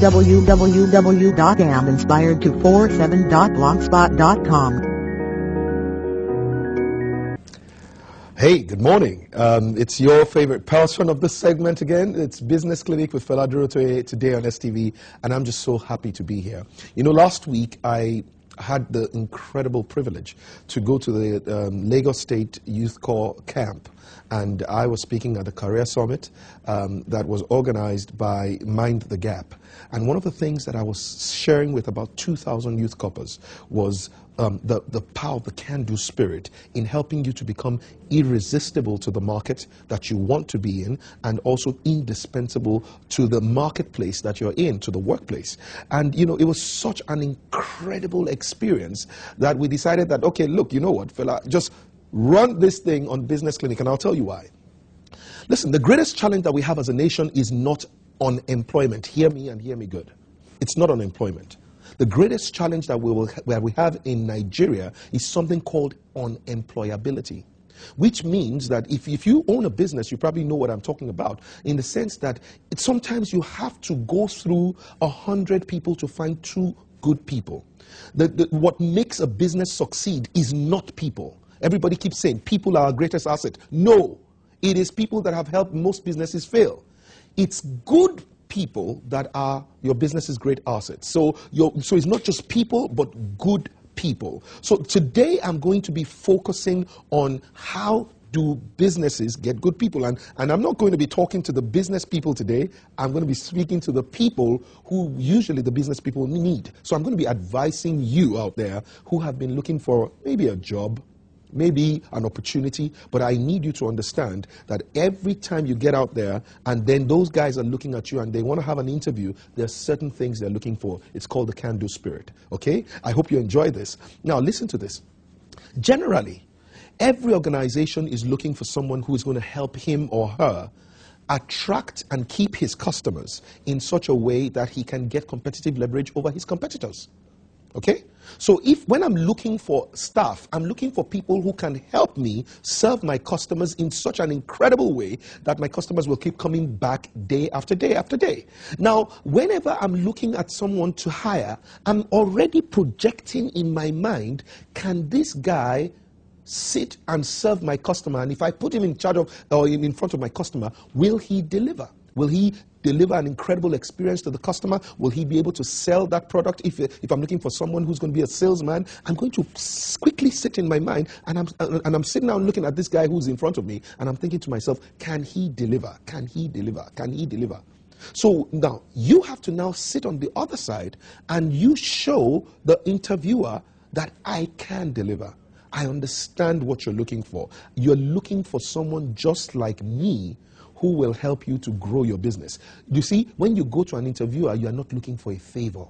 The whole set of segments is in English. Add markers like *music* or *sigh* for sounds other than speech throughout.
www.aminspired247.blogspot.com. Hey, good morning. Um, it's your favorite person of this segment again. It's Business Clinic with Fela Durotoye today on STV, and I'm just so happy to be here. You know, last week I had the incredible privilege to go to the um, Lagos State Youth Corps camp, and I was speaking at the Career Summit um, that was organized by Mind the Gap. And one of the things that I was sharing with about 2,000 youth corpers was um, the, the power of the can do spirit in helping you to become irresistible to the market that you want to be in and also indispensable to the marketplace that you're in, to the workplace. And, you know, it was such an incredible experience that we decided that, okay, look, you know what, Fela, just run this thing on Business Clinic, and I'll tell you why. Listen, the greatest challenge that we have as a nation is not unemployment. Hear me and hear me good. It's not unemployment. The greatest challenge that we, will, that we have in Nigeria is something called unemployability. Which means that if, if you own a business, you probably know what I'm talking about, in the sense that it, sometimes you have to go through a hundred people to find two good people. The, the, what makes a business succeed is not people. Everybody keeps saying people are our greatest asset. No, it is people that have helped most businesses fail. It's good people that are your business's great asset. So, so it's not just people, but good people. So today I'm going to be focusing on how do businesses get good people? And, and I'm not going to be talking to the business people today. I'm going to be speaking to the people who usually the business people need. So I'm going to be advising you out there who have been looking for maybe a job, maybe an opportunity, but I need you to understand that every time you get out there and then those guys are looking at you and they want to have an interview, there are certain things they're looking for. It's called the can do spirit. Okay? I hope you enjoy this. Now, listen to this. Generally, every organization is looking for someone who is going to help him or her attract and keep his customers in such a way that he can get competitive leverage over his competitors. Okay? So if when I'm looking for staff, I'm looking for people who can help me serve my customers in such an incredible way that my customers will keep coming back day after day after day. Now, whenever I'm looking at someone to hire, I'm already projecting in my mind, can this guy sit and serve my customer? And if I put him in charge of or in front of my customer, will he deliver? Will he deliver an incredible experience to the customer? Will he be able to sell that product? If, if I'm looking for someone who's going to be a salesman, I'm going to quickly sit in my mind and I'm, and I'm sitting down looking at this guy who's in front of me and I'm thinking to myself, can he deliver? Can he deliver? Can he deliver? So now you have to now sit on the other side and you show the interviewer that I can deliver. I understand what you're looking for. You're looking for someone just like me who will help you to grow your business. You see, when you go to an interviewer, you are not looking for a favor.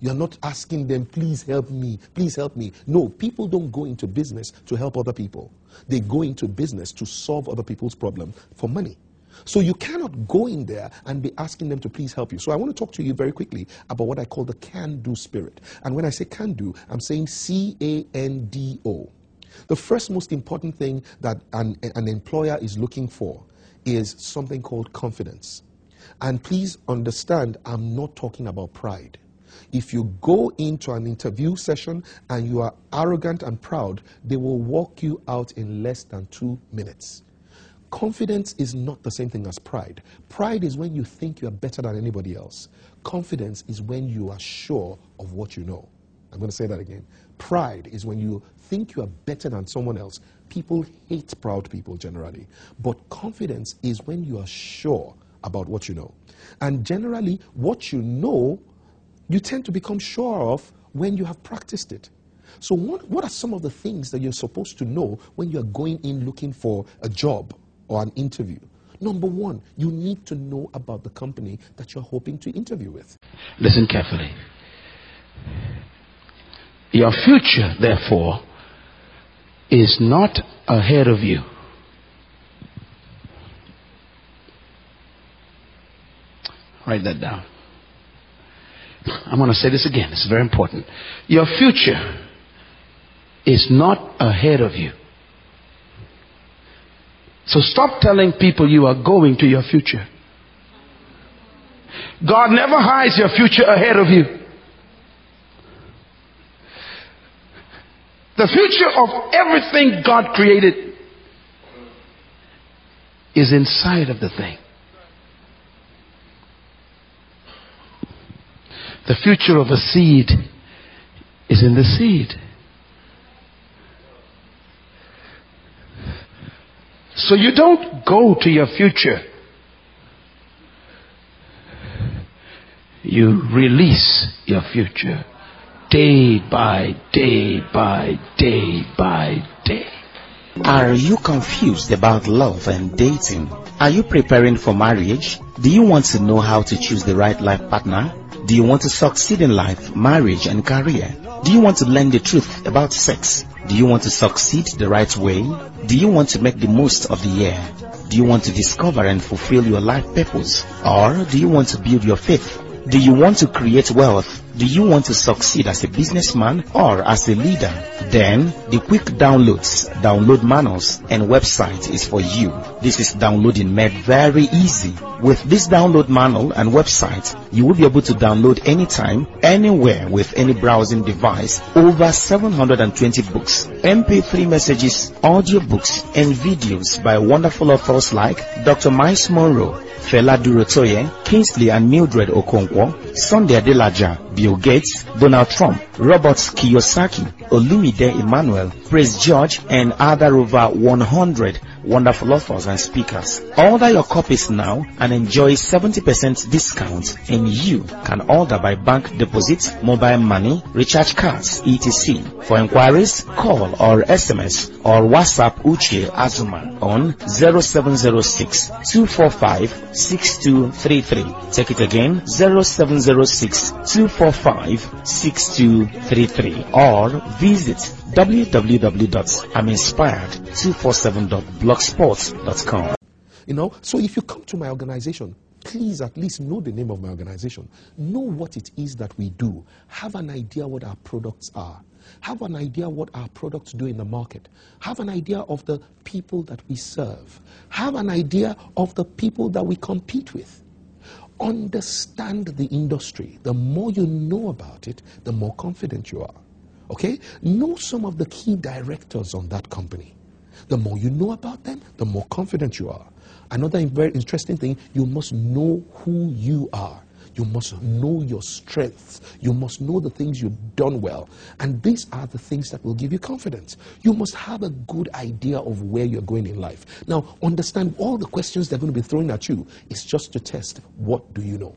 You're not asking them, please help me, please help me. No, people don't go into business to help other people. They go into business to solve other people's problem for money. So you cannot go in there and be asking them to please help you. So I want to talk to you very quickly about what I call the can do spirit. And when I say can do, I'm saying C A N D O. The first most important thing that an, an employer is looking for is something called confidence. And please understand, I'm not talking about pride. If you go into an interview session and you are arrogant and proud, they will walk you out in less than two minutes. Confidence is not the same thing as pride. Pride is when you think you are better than anybody else. Confidence is when you are sure of what you know. I'm going to say that again. Pride is when you think you are better than someone else. People hate proud people generally. But confidence is when you are sure about what you know. And generally, what you know, you tend to become sure of when you have practiced it. So, what, what are some of the things that you're supposed to know when you're going in looking for a job or an interview? Number one, you need to know about the company that you're hoping to interview with. Listen carefully. Your future, therefore, is not ahead of you. Write that down. I'm going to say this again. It's very important. Your future is not ahead of you. So stop telling people you are going to your future. God never hides your future ahead of you. The future of everything God created is inside of the thing. The future of a seed is in the seed. So you don't go to your future. You release your future day by day by day by day. Are you confused about love and dating? Are you preparing for marriage? Do you want to know how to choose the right life partner? Do you want to succeed in life, marriage and career? Do you want to learn the truth about sex? Do you want to succeed the right way? Do you want to make the most of the year? Do you want to discover and fulfill your life purpose? Or do you want to build your faith? Do you want to create wealth? Do you want to succeed as a businessman or as a leader? Then the quick downloads, download manuals and website is for you. This is downloading made very easy. With this download manual and website, you will be able to download anytime, anywhere with any browsing device over 720 books, MP3 messages, audio books and videos by wonderful authors like Dr. Myles Munroe, Fela Durotoye, Kingsley and Mildred Okonkwo, Sunday Adelaja, Bill Gates, Donald Trump, Robert Kiyosaki, Olumide Emmanuel, Praise George, and other over 100 wonderful authors and speakers. Order your copies now and enjoy 70% discount and you can order by bank deposit, mobile money, recharge cards, etc. For inquiries, call or SMS or WhatsApp Uche Azuma on 0706 245 6233. Take it again 0706 245 6233 or visit www.aminspired247.blogspot.com. You know, so if you come to my organization, please at least know the name of my organization. Know what it is that we do. Have an idea what our products are. Have an idea what our products do in the market. Have an idea of the people that we serve. Have an idea of the people that we compete with. Understand the industry. The more you know about it, the more confident you are. Okay? Know some of the key directors on that company. The more you know about them, the more confident you are. Another very interesting thing, you must know who you are. You must know your strengths. You must know the things you've done well. And these are the things that will give you confidence. You must have a good idea of where you're going in life. Now, understand all the questions they're going to be throwing at you is just to test what do you know.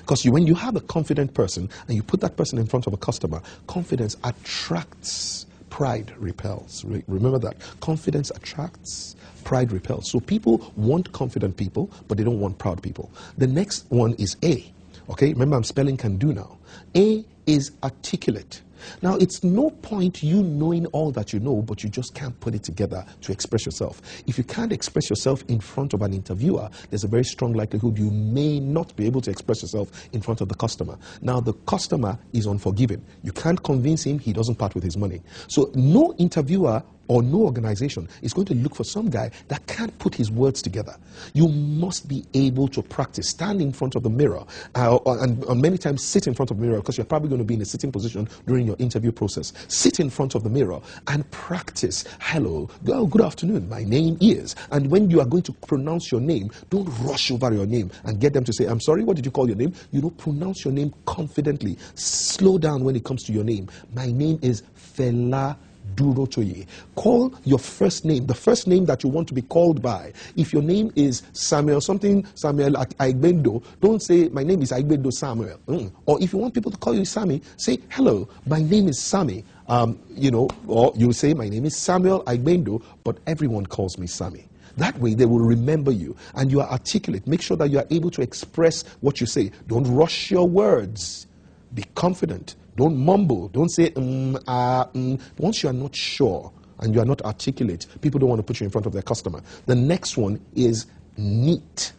Because you, when you have a confident person and you put that person in front of a customer, confidence attracts, pride repels. Re- remember that. Confidence attracts, pride repels. So people want confident people, but they don't want proud people. The next one is A. Okay, remember I'm spelling can do now. A is articulate. Now, it's no point you knowing all that you know, but you just can't put it together to express yourself. If you can't express yourself in front of an interviewer, there's a very strong likelihood you may not be able to express yourself in front of the customer. Now, the customer is unforgiving. You can't convince him, he doesn't part with his money. So, no interviewer or no organization is going to look for some guy that can't put his words together. You must be able to practice. Stand in front of the mirror, uh, and, and many times sit in front of the mirror because you're probably going to be in a sitting position during your interview process. Sit in front of the mirror and practice. Hello, oh, good afternoon. My name is. And when you are going to pronounce your name, don't rush over your name and get them to say, I'm sorry, what did you call your name? You know, pronounce your name confidently. Slow down when it comes to your name. My name is Fela Durotoye. Call your first name, the first name that you want to be called by. If your name is Samuel something, Samuel Aigbendo, don't say, My name is Aigbendo Samuel. Mm. Or if you want people to call you Sammy, say, Hello, my name is Sammy. Um, you know, or you'll say, My name is Samuel Aigbendo, but everyone calls me Sammy. That way, they will remember you and you are articulate. Make sure that you are able to express what you say. Don't rush your words. Be confident. Don't mumble. Don't say, mm, uh, mm. Once you are not sure and you are not articulate, people don't want to put you in front of their customer. The next one is neat.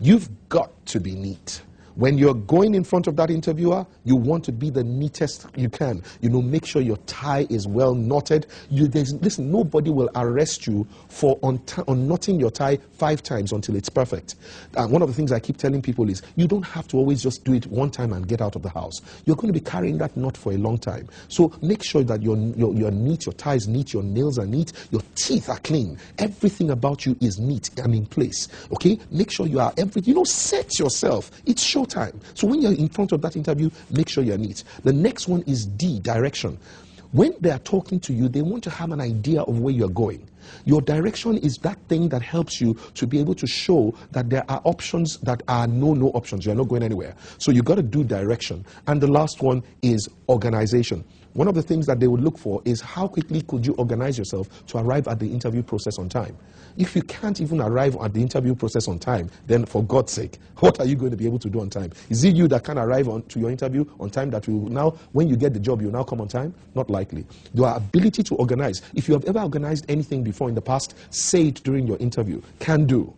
You've got to be neat. When you're going in front of that interviewer, you want to be the neatest you can. You know, make sure your tie is well knotted. You, there's, listen, nobody will arrest you for unknotting your tie five times until it's perfect. One of the things I keep telling people is you don't have to always just do it one time and get out of the house. You're going to be carrying that knot for a long time. So make sure that you're, you're, you're neat, your tie is neat, your nails are neat, your teeth are clean. Everything about you is neat and in place. Okay? Make sure you are every, you know, set yourself. It's showtime. So when you're in front of that interview, make sure you're neat. The next one is D, direction. When they are talking to you, they want to have an idea of where you're going. Your direction is that thing that helps you to be able to show that there are options that are no, no options. You're not going anywhere. So you've got to do direction. And the last one is organization. One of the things that they would look for is how quickly could you organize yourself to arrive at the interview process on time. If you can't even arrive at the interview process on time, then for God's sake, *laughs* what are you going to be able to do on time? Is it you that can arrive on, to your interview on time that will now, when you get the job, you'll now come on time? Not likely. Your ability to organize. If you have ever organized anything before in the past, say it during your interview. Can do.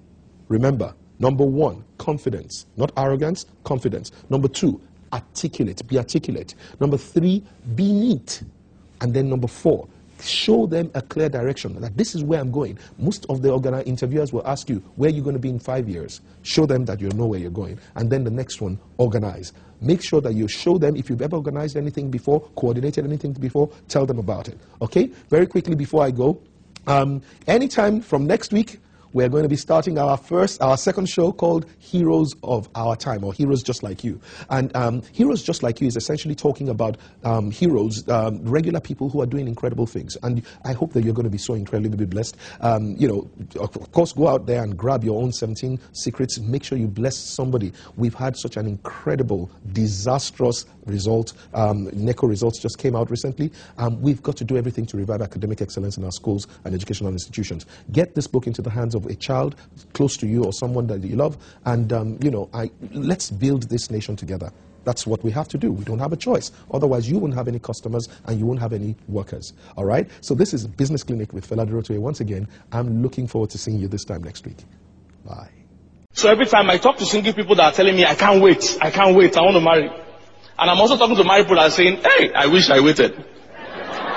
Remember, number one, confidence. Not arrogance, confidence. Number two, articulate. Be articulate. Number three, be neat. And then number four, show them a clear direction that this is where I'm going. Most of the interviewers will ask you, where are you going to be in five years? Show them that you know where you're going. And then the next one, organize. Make sure that you show them if you've ever organized anything before, coordinated anything before, tell them about it. Okay? Very quickly before I go, um, anytime from next week, we're going to be starting our first, our second show called Heroes of Our Time, or Heroes Just Like You. And um, Heroes Just Like You is essentially talking about um, heroes, um, regular people who are doing incredible things. And I hope that you're going to be so incredibly blessed. Um, you know, of course, go out there and grab your own 17 secrets. Make sure you bless somebody. We've had such an incredible, disastrous result. Um, NECO results just came out recently. Um, we've got to do everything to revive academic excellence in our schools and educational institutions. Get this book into the hands of of a child close to you or someone that you love, and um, you know, I, let's build this nation together. That's what we have to do. We don't have a choice. Otherwise, you won't have any customers and you won't have any workers. All right? So, this is Business Clinic with Fela Durotoye. Once again, I'm looking forward to seeing you this time next week. Bye. So, every time I talk to single people that are telling me, I can't wait, I can't wait, I want to marry. And I'm also talking to married people that are saying, hey, I wish I waited.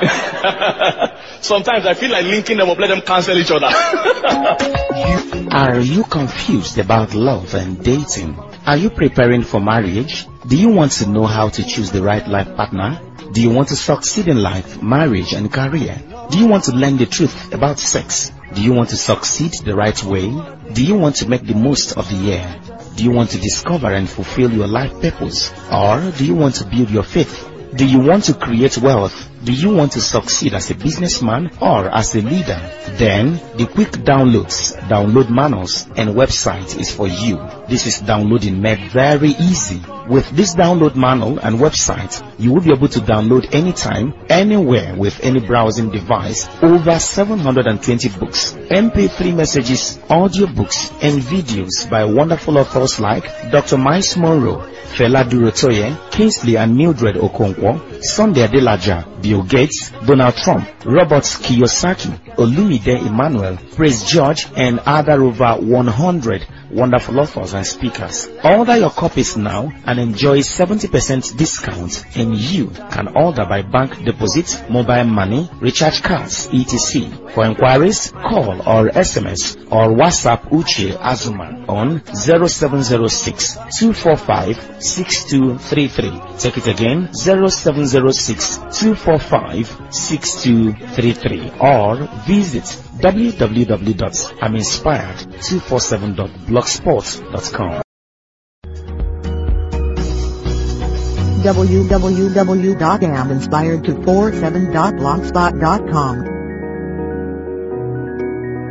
*laughs* Sometimes I feel like linking them up, let them cancel each other. *laughs* Are you confused about love and dating? Are you preparing for marriage? Do you want to know how to choose the right life partner? Do you want to succeed in life, marriage and career? Do you want to learn the truth about sex? Do you want to succeed the right way? Do you want to make the most of the year? Do you want to discover and fulfill your life purpose? Or do you want to build your faith? Do you want to create wealth? Do you want to succeed as a businessman or as a leader? Then the quick downloads, download manuals and website is for you. This is downloading made very easy. With this download manual and website, you will be able to download anytime, anywhere with any browsing device over 720 books, MP3 messages, audio books and videos by wonderful authors like Dr. Myles Munroe, Fela Durotoye, Kingsley and Mildred Okonkwo, Sunday Adelaja, Bill Gates, Donald Trump, Robert Kiyosaki, Olumide Emmanuel, Praise George, and other over 100 wonderful authors and speakers. Order your copies now and enjoy 70% discount and you can order by bank deposit, mobile money, recharge cards, etc. For inquiries, call or SMS or WhatsApp Uche Azuma on 0706 245 6233. Take it again 0706 245 6233 or visit www.aminspired247.blogspot.com. www.aminspired247.blogspot.com